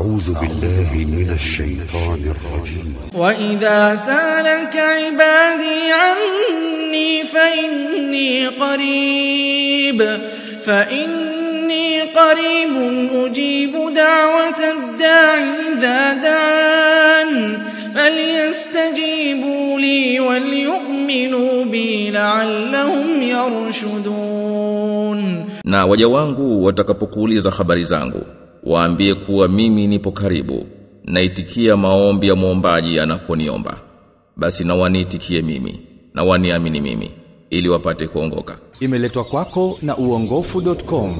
أعوذ بالله من الشيطان الرجيم. وإذا سألك عبادي عني فإني قريب فإني قريب أجيب دعوة الداع إذا دعان. فليستجيبوا لي وليؤمنوا بي لعلهم يرشدون. Na waja wangu watakapokuuliza habari zangu, waambie kuwa mimi nipo karibu, naitikia maombi ya muombaji anaponiomba. Basi na waniitikie mimi, na waniamini mimi, ili wapate kuongoka. Imeletwa kwako na uongofu.com